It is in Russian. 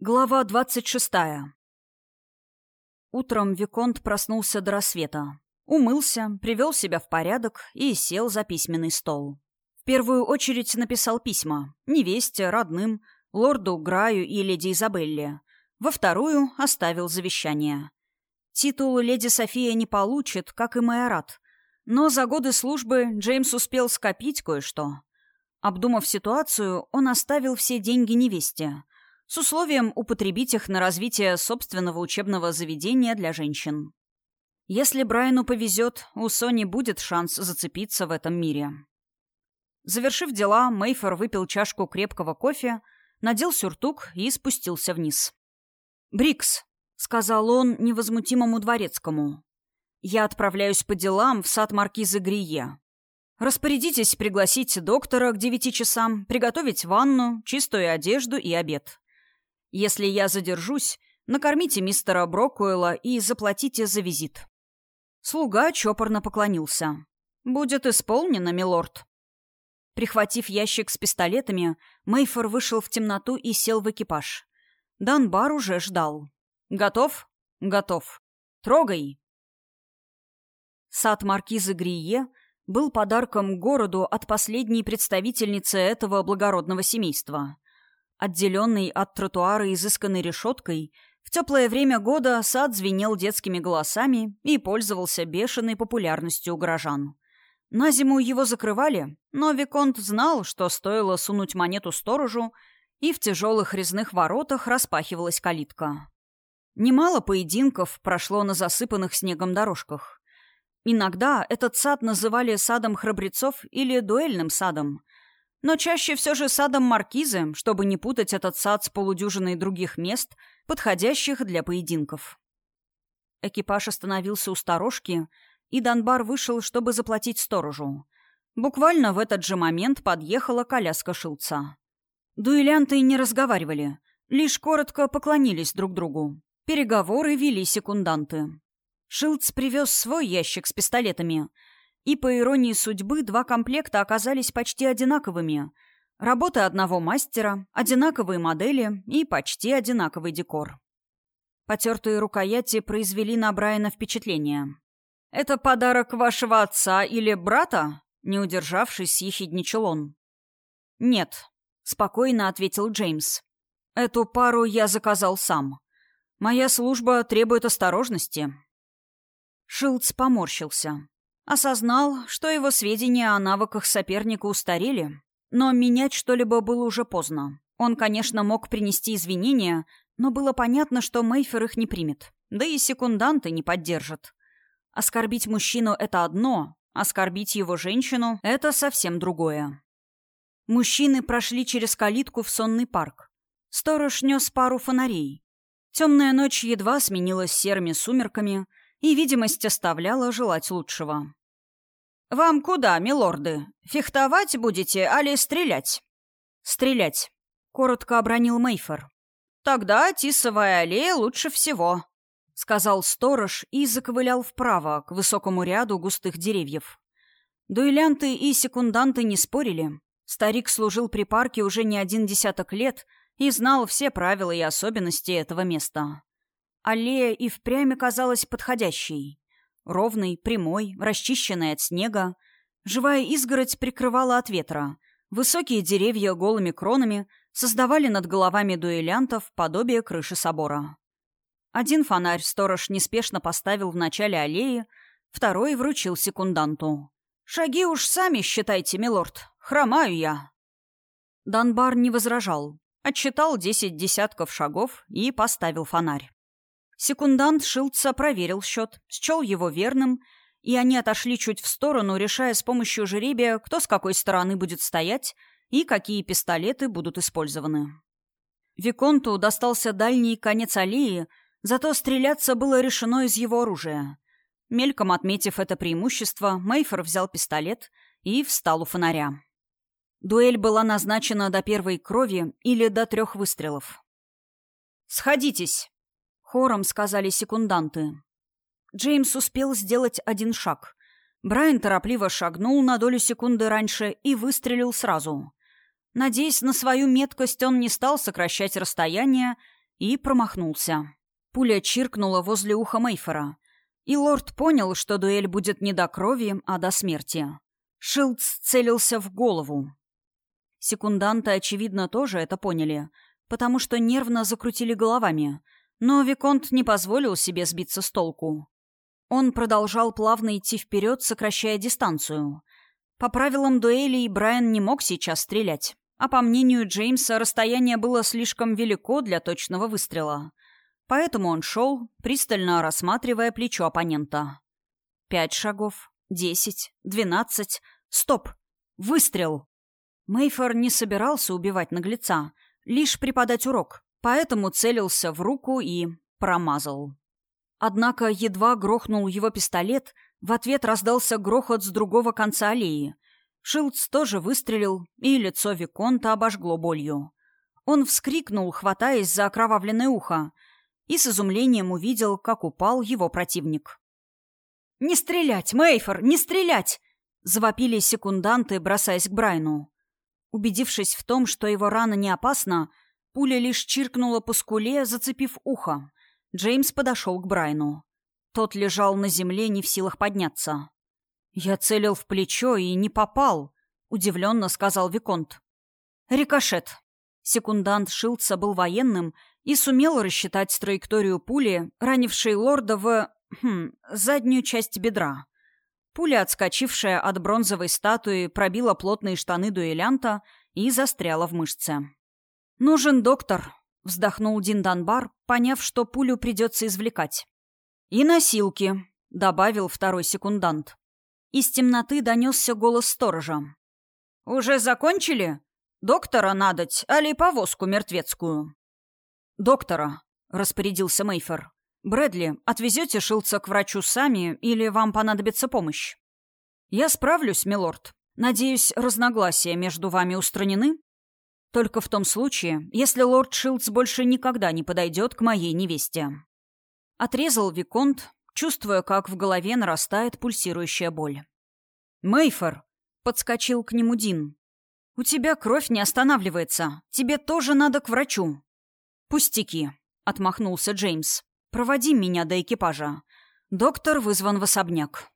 Глава двадцать шестая. Утром Виконт проснулся до рассвета. Умылся, привел себя в порядок и сел за письменный стол. В первую очередь написал письма. Невесте, родным, лорду Граю и леди Изабелле. Во вторую оставил завещание. Титул леди София не получит, как и Майорат. Но за годы службы Джеймс успел скопить кое-что. Обдумав ситуацию, он оставил все деньги невесте — с условием употребить их на развитие собственного учебного заведения для женщин. Если Брайану повезет, у Сони будет шанс зацепиться в этом мире. Завершив дела, Мейфер выпил чашку крепкого кофе, надел сюртук и спустился вниз. «Брикс», — сказал он невозмутимому дворецкому, — «я отправляюсь по делам в сад маркизы Грие. Распорядитесь пригласить доктора к девяти часам, приготовить ванну, чистую одежду и обед. Если я задержусь, накормите мистера Брокуэлла и заплатите за визит». Слуга чопорно поклонился. «Будет исполнено, милорд». Прихватив ящик с пистолетами, Мейфор вышел в темноту и сел в экипаж. Данбар уже ждал. «Готов?» «Готов. Трогай!» Сад маркизы Грие был подарком городу от последней представительницы этого благородного семейства — Отделенный от тротуара изысканной решеткой, в теплое время года сад звенел детскими голосами и пользовался бешеной популярностью у горожан. На зиму его закрывали, но Виконт знал, что стоило сунуть монету сторожу, и в тяжелых резных воротах распахивалась калитка. Немало поединков прошло на засыпанных снегом дорожках. Иногда этот сад называли садом храбрецов или дуэльным садом, но чаще все же садом маркизы, чтобы не путать этот сад с полудюжиной других мест, подходящих для поединков. Экипаж остановился у сторожки, и Донбар вышел, чтобы заплатить сторожу. Буквально в этот же момент подъехала коляска Шилца. Дуэлянты не разговаривали, лишь коротко поклонились друг другу. Переговоры вели секунданты. Шилц привез свой ящик с пистолетами — и, по иронии судьбы, два комплекта оказались почти одинаковыми. Работы одного мастера, одинаковые модели и почти одинаковый декор. Потертые рукояти произвели на Брайана впечатление. «Это подарок вашего отца или брата?» Не удержавшись, съехидничал он. «Нет», — спокойно ответил Джеймс. «Эту пару я заказал сам. Моя служба требует осторожности». Шилдс поморщился. Осознал, что его сведения о навыках соперника устарели, но менять что-либо было уже поздно. Он, конечно, мог принести извинения, но было понятно, что Мейфер их не примет. Да и секунданты не поддержат. Оскорбить мужчину — это одно, оскорбить его женщину — это совсем другое. Мужчины прошли через калитку в сонный парк. Сторож нес пару фонарей. Темная ночь едва сменилась серыми сумерками, и видимость оставляла желать лучшего. «Вам куда, милорды? Фехтовать будете, али стрелять?» «Стрелять», — коротко обронил Мейфор. «Тогда Тисовая аллея лучше всего», — сказал сторож и заковылял вправо, к высокому ряду густых деревьев. Дуэлянты и секунданты не спорили. Старик служил при парке уже не один десяток лет и знал все правила и особенности этого места. Аллея и впрямь казалась подходящей. Ровный, прямой, расчищенный от снега. Живая изгородь прикрывала от ветра. Высокие деревья голыми кронами создавали над головами дуэлянтов подобие крыши собора. Один фонарь сторож неспешно поставил в начале аллеи, второй вручил секунданту. «Шаги уж сами считайте, милорд. Хромаю я». Данбар не возражал. Отчитал десять десятков шагов и поставил фонарь. Секундант Шилдса проверил счет, счел его верным, и они отошли чуть в сторону, решая с помощью жеребия, кто с какой стороны будет стоять и какие пистолеты будут использованы. Виконту достался дальний конец аллеи, зато стреляться было решено из его оружия. Мельком отметив это преимущество, Мейфер взял пистолет и встал у фонаря. Дуэль была назначена до первой крови или до трех выстрелов. «Сходитесь!» Хором сказали секунданты. Джеймс успел сделать один шаг. Брайан торопливо шагнул на долю секунды раньше и выстрелил сразу. Надеясь на свою меткость, он не стал сокращать расстояние и промахнулся. Пуля чиркнула возле уха Мейфера, и лорд понял, что дуэль будет не до крови, а до смерти. Шилдс целился в голову. Секунданты, очевидно, тоже это поняли, потому что нервно закрутили головами, но Виконт не позволил себе сбиться с толку. Он продолжал плавно идти вперед, сокращая дистанцию. По правилам дуэлей Брайан не мог сейчас стрелять, а по мнению Джеймса расстояние было слишком велико для точного выстрела. Поэтому он шел, пристально рассматривая плечо оппонента. Пять шагов, десять, двенадцать. Стоп! Выстрел! Мейфор не собирался убивать наглеца, лишь преподать урок, поэтому целился в руку и промазал. Однако едва грохнул его пистолет, в ответ раздался грохот с другого конца аллеи. Шилдс тоже выстрелил, и лицо Виконта обожгло болью. Он вскрикнул, хватаясь за окровавленное ухо, и с изумлением увидел, как упал его противник. «Не стрелять, Мейфор, не стрелять!» — завопили секунданты, бросаясь к Брайну. Убедившись в том, что его рана не опасна, пуля лишь чиркнула по скуле, зацепив ухо. Джеймс подошел к Брайну. Тот лежал на земле, не в силах подняться. «Я целил в плечо и не попал», — удивленно сказал Виконт. «Рикошет». Секундант Шилдса был военным и сумел рассчитать траекторию пули, ранившей лорда в... Хм, заднюю часть бедра. Пуля, отскочившая от бронзовой статуи, пробила плотные штаны дуэлянта и застряла в мышце. «Нужен доктор», — вздохнул Дин Данбар, поняв, что пулю придется извлекать. «И носилки», — добавил второй секундант. Из темноты донесся голос сторожа. «Уже закончили? Доктора надоть, али повозку мертвецкую?» «Доктора», — распорядился Мейфер. «Брэдли, отвезете Шилца к врачу сами или вам понадобится помощь?» «Я справлюсь, милорд. Надеюсь, разногласия между вами устранены?» «Только в том случае, если лорд Шилдс больше никогда не подойдет к моей невесте». Отрезал Виконт, чувствуя, как в голове нарастает пульсирующая боль. «Мейфор!» — подскочил к нему Дин. «У тебя кровь не останавливается. Тебе тоже надо к врачу». «Пустяки», — отмахнулся Джеймс. Проводи меня до экипажа. Доктор вызван в особняк.